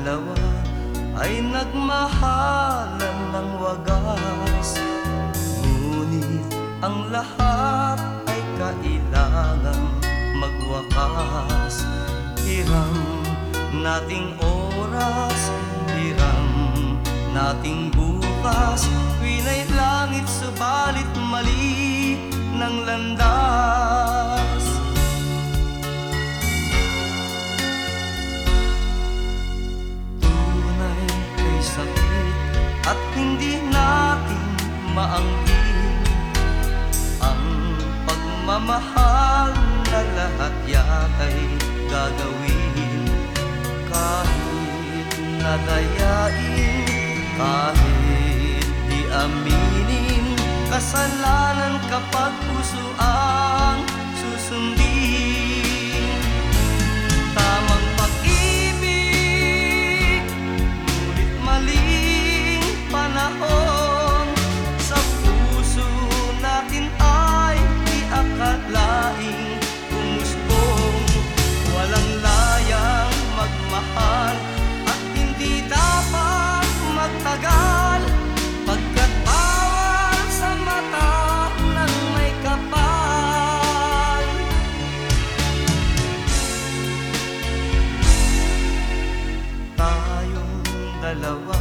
dalawa ay nagmahalan ng wagas. Ngunit ang lahat ay kailangang magwakas. Hiram nating oras, hiram nating bukas. Winay langit subalit mali ng landas at hindi natin maangkin Ang pagmamahal na lahat yata'y gagawin. Kahit nadayain, kahit di aminin Kasalanan kapag puso dalawa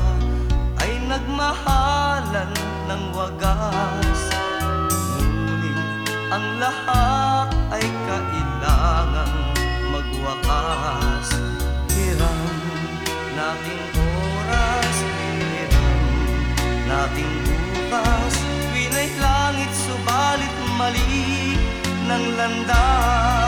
ay nagmahalan ng wagas. Ngunit ang lahat ay kailangang magwakas. Hiram nating oras, hiram nating bukas. Winay langit subalit mali ng landas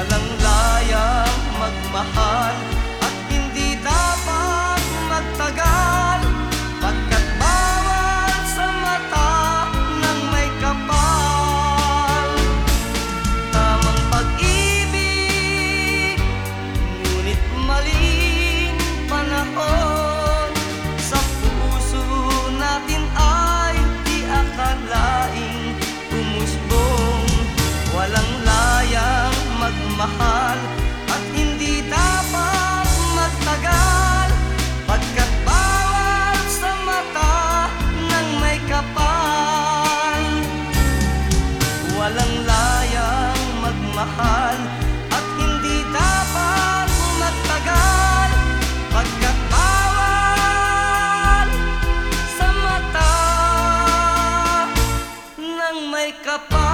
walang like a.